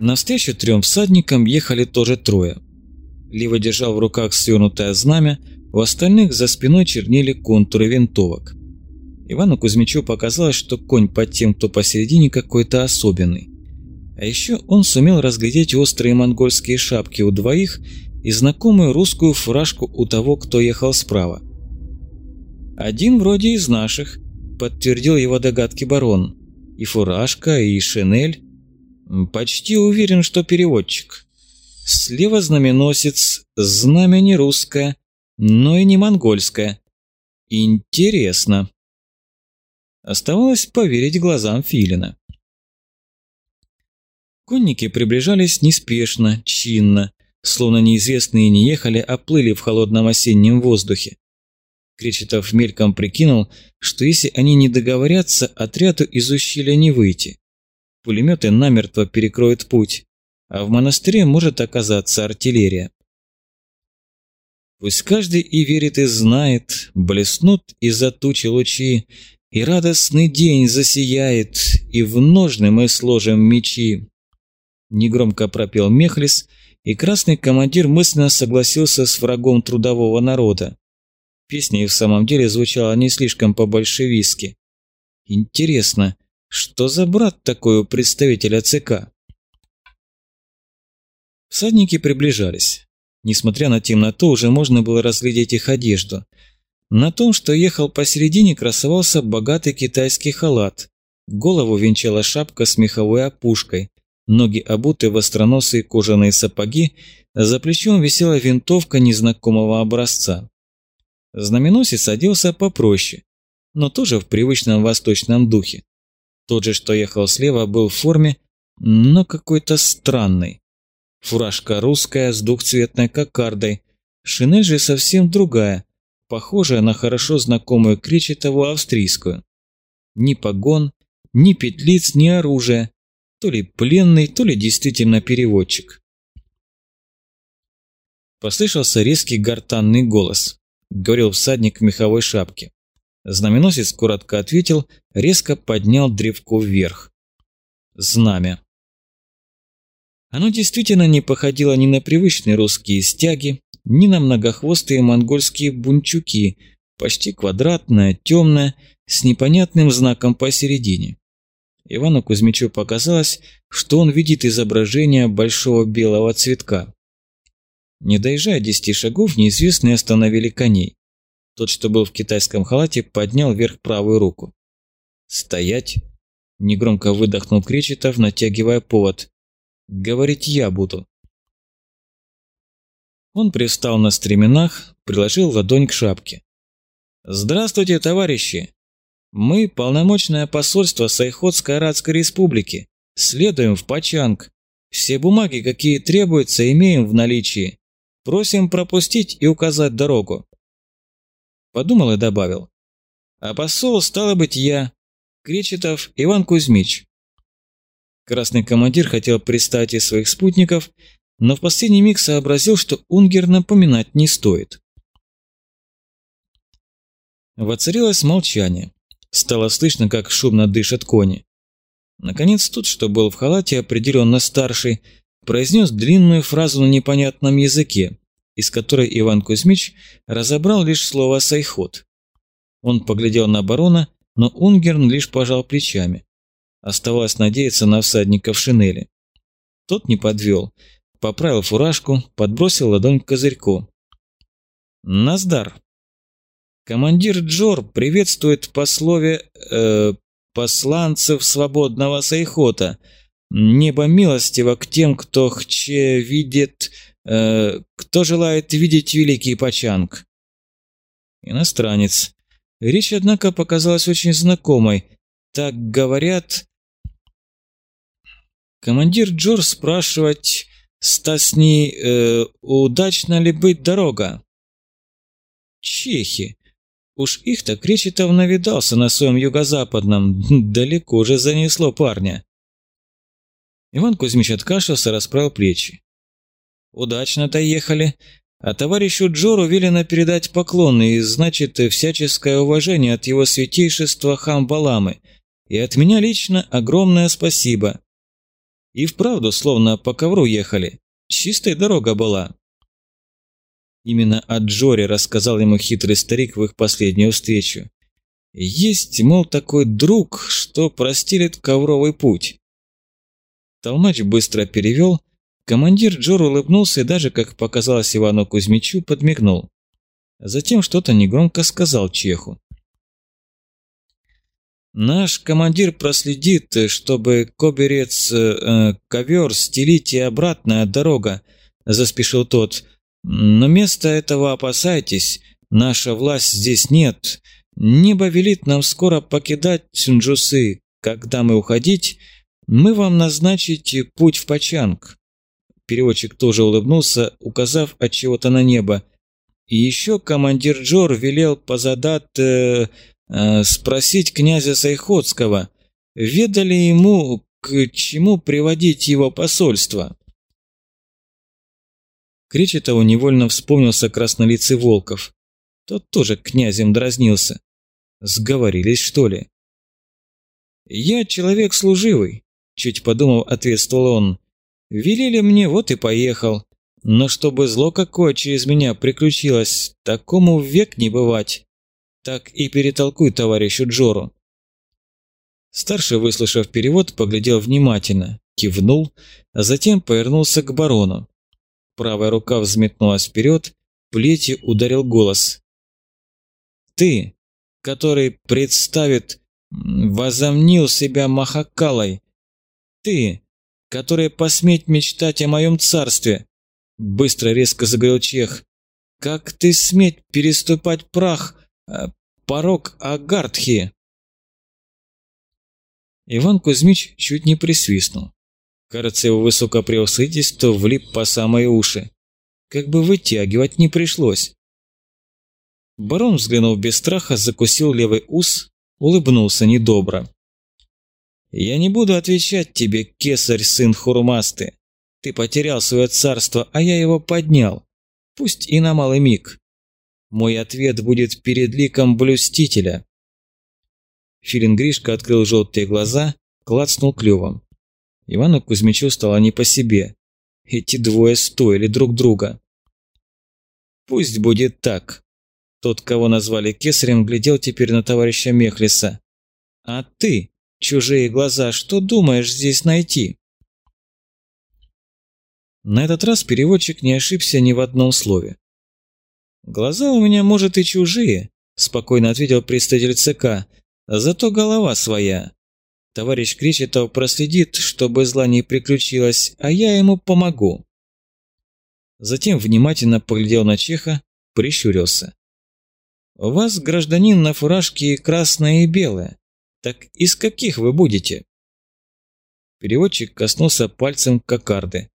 Навстречу трем всадникам ехали тоже трое. Лево держал в руках свернутое знамя, у остальных за спиной чернели контуры винтовок. Ивану Кузьмичу показалось, что конь под тем, кто посередине, какой-то особенный. А еще он сумел разглядеть острые монгольские шапки у двоих и знакомую русскую фуражку у того, кто ехал справа. «Один вроде из наших», – подтвердил его догадки барон. «И фуражка, и шинель. Почти уверен, что переводчик. Слева знаменосец, знамя не русское, но и не монгольское. Интересно». Оставалось поверить глазам Филина. Конники приближались неспешно, чинно, словно неизвестные не ехали, а плыли в холодном осеннем воздухе. Кречетов мельком прикинул, что если они не договорятся, отряду из ущелья не выйти. Пулеметы намертво перекроют путь, а в монастыре может оказаться артиллерия. Пусть каждый и верит, и знает, блеснут из-за тучи лучи, и радостный день засияет, и в ножны мы сложим мечи. Негромко пропел Мехлис, и красный командир мысленно согласился с врагом трудового народа. Песня и в самом деле звучала не слишком по-большевистски. Интересно, что за брат такой у представителя ЦК? Всадники приближались. Несмотря на темноту, уже можно было разглядеть их одежду. На том, что ехал посередине, красовался богатый китайский халат. Голову венчала шапка с меховой опушкой, ноги обуты в остроносые кожаные сапоги, за плечом висела винтовка незнакомого образца. Знаменосец оделся попроще, но тоже в привычном восточном духе. Тот же, что ехал слева, был в форме, но какой-то странный. Фуражка русская с двухцветной кокардой, шинель же совсем другая, похожая на хорошо знакомую Кречетову австрийскую. Ни погон, ни петлиц, ни оружия, то ли пленный, то ли действительно переводчик. Послышался резкий гортанный голос. Говорил всадник в меховой шапке. Знаменосец коротко ответил, резко поднял древко вверх. Знамя. Оно действительно не походило ни на привычные русские стяги, ни на многохвостые монгольские бунчуки, почти квадратное, темное, с непонятным знаком посередине. Ивану Кузьмичу показалось, что он видит изображение большого белого цветка. Не доезжая десяти шагов, неизвестные остановили коней. Тот, что был в китайском халате, поднял вверх правую руку. «Стоять!» – негромко выдохнул Кречетов, натягивая повод. «Говорить я буду». Он пристал на стременах, приложил ладонь к шапке. «Здравствуйте, товарищи! Мы – полномочное посольство Сайходской Арадской Республики. Следуем в Пачанг. Все бумаги, какие требуются, имеем в наличии. Просим пропустить и указать дорогу». Подумал и добавил. «А посол, стало быть, я, Кречетов Иван Кузьмич». Красный командир хотел представить и своих спутников – но в последний миг сообразил, что Унгер напоминать не стоит. Воцарилось молчание. Стало слышно, как шумно дышат кони. Наконец тот, что был в халате, определенно старший, произнес длинную фразу на непонятном языке, из которой Иван Кузьмич разобрал лишь слово «сайхот». Он поглядел на барона, но Унгерн лишь пожал плечами. Оставалось надеяться на всадника в шинели. Тот не подвел – Поправил фуражку, подбросил ладонь к козырьку. «Наздар!» «Командир Джор приветствует послове э, посланцев свободного Сайхота. Небо милостиво к тем, кто хче видит, э, кто желает видеть великий Пачанг». Иностранец. Речь, однако, показалась очень знакомой. Так говорят... Командир Джор спрашивать Стасни, э, удачно ли быть дорога? Чехи. Уж их-то Кречетов навидался на своем юго-западном, далеко же занесло парня. Иван Кузьмич откашлялся, расправил плечи. Удачно доехали, а товарищу Джору велено передать поклоны и, значит, всяческое уважение от его святейшества Хамбаламы, и от меня лично огромное спасибо. И вправду, словно по ковру ехали. Чистая дорога была. Именно о Джоре рассказал ему хитрый старик в их последнюю встречу. Есть, мол, такой друг, что простелит ковровый путь. Толмач быстро перевел, командир Джор улыбнулся и даже, как показалось Ивану Кузьмичу, подмигнул. Затем что-то негромко сказал Чеху. Наш командир проследит, чтобы коберец э, ковер стелить и обратная дорога, заспешил тот. Но места этого опасайтесь, наша власть здесь нет. Небо велит нам скоро покидать Сюнджусы. Когда мы уходить, мы вам назначите путь в Пачанг. Переводчик тоже улыбнулся, указав от чего-то на небо. И еще командир Джор велел позадать э, Э, спросить князя Сайходского, ведали ему, к чему приводить его посольство. Кречетову невольно вспомнился краснолицый Волков. Тот тоже князем дразнился. Сговорились, что ли? «Я человек служивый», — чуть подумав, ответствовал он. «Велели мне, вот и поехал. Но чтобы зло какое через меня приключилось, такому век не бывать. Так и перетолкуй товарищу Джору. Старший, выслушав перевод, поглядел внимательно, кивнул, а затем повернулся к барону. Правая рука взметнулась вперед, плетью ударил голос. «Ты, который представит, возомнил себя Махакалой, ты, который посметь мечтать о моем царстве!» Быстро резко заговорил чех. «Как ты сметь переступать прах, э, порог Агартхи!» Иван Кузьмич чуть не присвистнул. Кажется, его высокопревосходительство влип по самые уши. Как бы вытягивать не пришлось. Барон, взглянув без страха, закусил левый ус, улыбнулся недобро. «Я не буду отвечать тебе, кесарь, сын Хурмасты. Ты потерял свое царство, а я его поднял. Пусть и на малый миг. Мой ответ будет перед ликом блюстителя. Филин Гришка открыл желтые глаза, клацнул клювом. Ивану Кузьмичу стало не по себе. Эти двое стоили друг друга. Пусть будет так. Тот, кого назвали кесарем, глядел теперь на товарища Мехлиса. А ты, чужие глаза, что думаешь здесь найти? На этот раз переводчик не ошибся ни в одном слове. «Глаза у меня, может, и чужие», – спокойно ответил представитель ЦК, – «зато голова своя. Товарищ Кречетов проследит, чтобы зла не приключилось, а я ему помогу». Затем внимательно поглядел на Чеха, прищурился. «У вас, гражданин, на фуражке красное и белое. Так из каких вы будете?» Переводчик коснулся пальцем кокарды.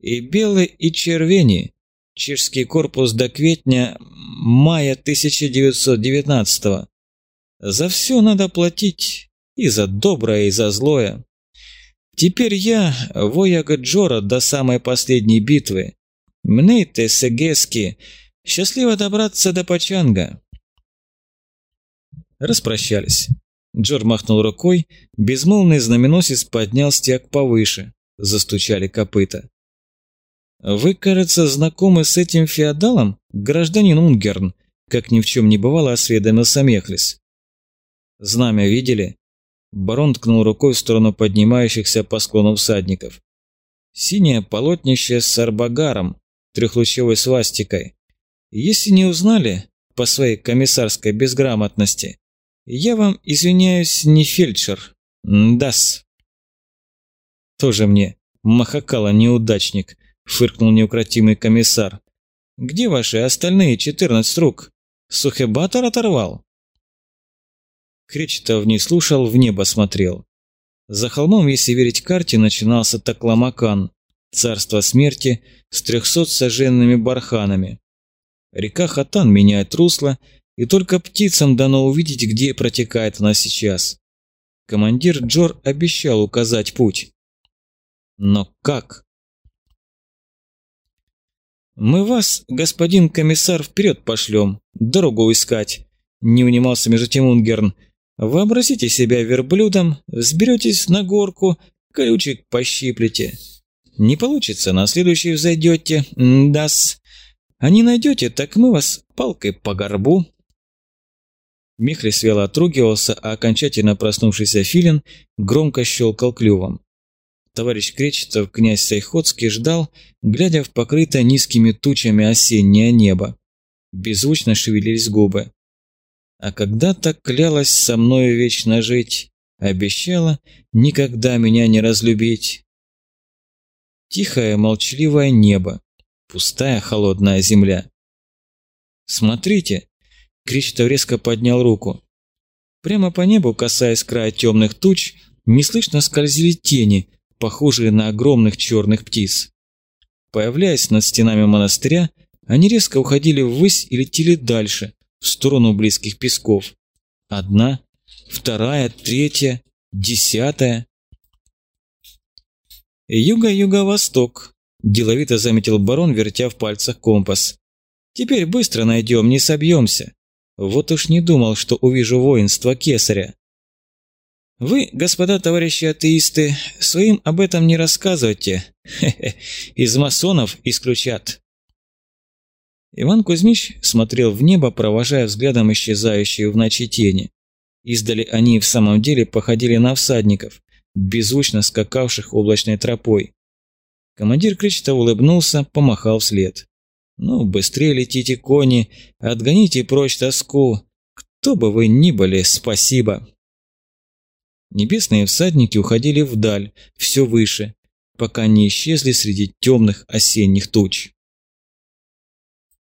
«И белые, и червени», Чешский корпус до кветня мая 1919 -го. За все надо платить, и за доброе, и за злое. Теперь я, вояга Джора до самой последней битвы. Мнейте Сегески, счастливо добраться до Пачанга. Распрощались. Джор махнул рукой, безмолвный знаменосец поднял стяг повыше. Застучали копыта. «Вы, кажется, знакомы с этим феодалом, гражданин Унгерн?» Как ни в чем не бывало, осведомился Мехлис. «Знамя видели?» Барон ткнул рукой в сторону поднимающихся по склону всадников. «Синее полотнище с арбагаром, трехлучевой свастикой. Если не узнали по своей комиссарской безграмотности, я вам извиняюсь, не фельдшер. Дас». «Тоже мне, махакала неудачник», фыркнул неукротимый комиссар. «Где ваши остальные четырнадцать рук? Сухебатор оторвал?» Кречетов не слушал, в небо смотрел. За холмом, если верить карте, начинался Такламакан, царство смерти с трехсот сожженными барханами. Река Хатан меняет русло, и только птицам дано увидеть, где протекает она сейчас. Командир Джор обещал указать путь. Но как? «Мы вас, господин комиссар, вперед пошлем, дорогу искать», – не унимался между тем Унгерн. «Вообразите себя верблюдом, взберетесь на горку, колючек пощиплете. Не получится, на следующий взойдете, дас. А не найдете, так мы вас палкой по горбу. Михрис вяло отругивался, а окончательно проснувшийся филин громко щелкал клювом. Товарищ Кречетов, князь Сайходский, ждал, глядя в покрытое низкими тучами осеннее небо. Беззвучно шевелились губы. А когда-то клялась со мною вечно жить, обещала никогда меня не разлюбить. Тихое молчаливое небо, пустая холодная земля. «Смотрите!» Кречетов резко поднял руку. Прямо по небу, касаясь края темных туч, неслышно скользили тени, похожие на огромных черных птиц. Появляясь над стенами монастыря, они резко уходили ввысь и летели дальше, в сторону близких песков. Одна, вторая, третья, десятая. «Юго-юго-восток», – деловито заметил барон, вертя в пальцах компас. «Теперь быстро найдем, не собьемся. Вот уж не думал, что увижу воинство кесаря». «Вы, господа товарищи атеисты, своим об этом не рассказывайте. Хе-хе, из масонов исключат». Иван Кузьмич смотрел в небо, провожая взглядом исчезающие в ночи тени. Издали они в самом деле походили на всадников, беззвучно скакавших облачной тропой. Командир Кричта улыбнулся, помахал вслед. «Ну, быстрее летите, кони, отгоните прочь тоску. Кто бы вы ни были, спасибо!» Небесные всадники уходили вдаль, все выше, пока не исчезли среди темных осенних туч.